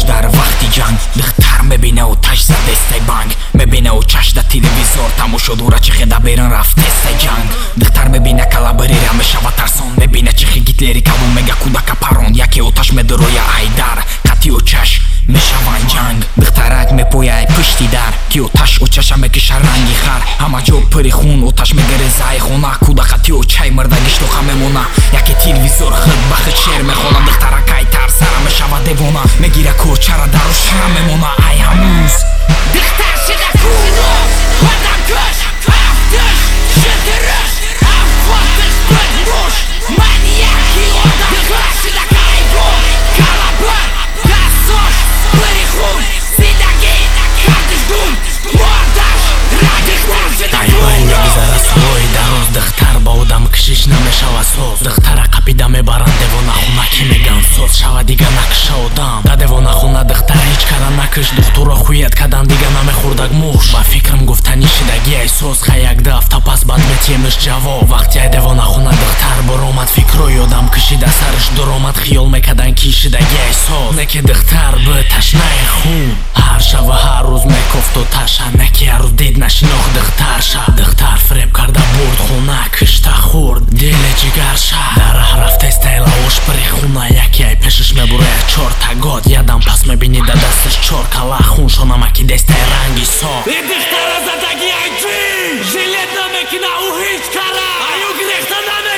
оташ дар вақти ҷанг. Духтар мебинаву таш за дестай банг. Мебинаву чаш да телевизор тамошоду рачихеда берин рафт тестай ҷанг. Духтар мебина калабарира мешава тарсон. Мебина чихи гитлери кабу мега кудака парон. Яке оташ медуроя айдар. Қатиу чаш мешаванд ҷанг. Духтарак мепояй пишти дар ки оташ очаша мекиша ранги хар. Ҳама ҷо пири хун оташ мегерезаи хона. Кудақатиу чай мирдагиштоқа мемона. Яке телевизор хид ба хид шер мехона духтаракай тар сара мешава девона мегира кӯчара дару шара мемона ай ҳанӯз шава дига накша одам да девона хона духтар ҳеҷ кара накиш духтуро хуят кадан дига намехӯрдаг муш. Ба фикрам гуфтани шидаги айсоз хаяк дафта пас бад метиемиш ҷавоб. Вақти ай девона хона духтар боромад фикрои одам кишида сариш дуромад хиёл мекардан ки шидаги айсоз не ки духтар бы ташнаи хун. Ҳар шава ҳар рӯз мекофту таша не ки ҳар рӯз дид нашинох духтарша духтар фиреб карда бурд хона кишта хӯрд дили ҷигарша дар пешаш мебурая чор тагот ядам пас мебини да дасташ чор кала хун шонамаки дестай ранги соф И духтара задагӣ айҷи жилет намекина ӯ ҳеҷ кара. Аю гирехта намеша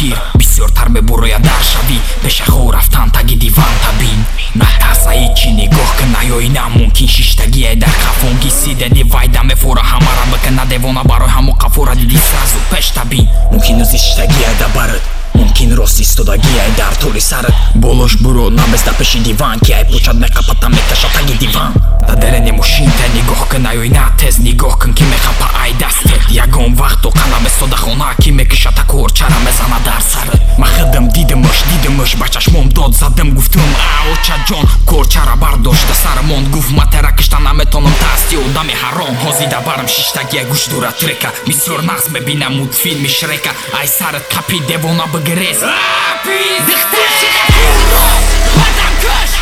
пир. Бисёртар мебуроя дар шавӣ. Пешахо рафтан таги диван табин. Натарса ҳечи нигоҳ кӣ наёина мумкин шиштагиай дар қафон гисидани вайда мефора ҳамара бикна девона барои ҳамо қафора диди сразу пеш табин. Мумкин узи шиштагиай да барад мумкин рост истодагиай дар тӯли сарат болош буро намезда пеши диван ки ай почад меқапата мекаша таги диван да дерени мошинта нигоҳ кӣ наёина тез нигоҳ кун ки меқапа ай дастет ягон вақту қалам истода хона ки мекиша такорчара мезана дар сарат махидим дидимаш дидимаш ба чашмом дод задим гуфтум аочаҷон чара бардошта сарамон гуфт ма теракишта наметонам. Таасти одами ҳаром. Ҳозида барм шиштагия гӯш дура трека. Бисёр нағз мебинам мультфилми шрека ай сарат капи девона бигрез дихташида кӯро одам кӯш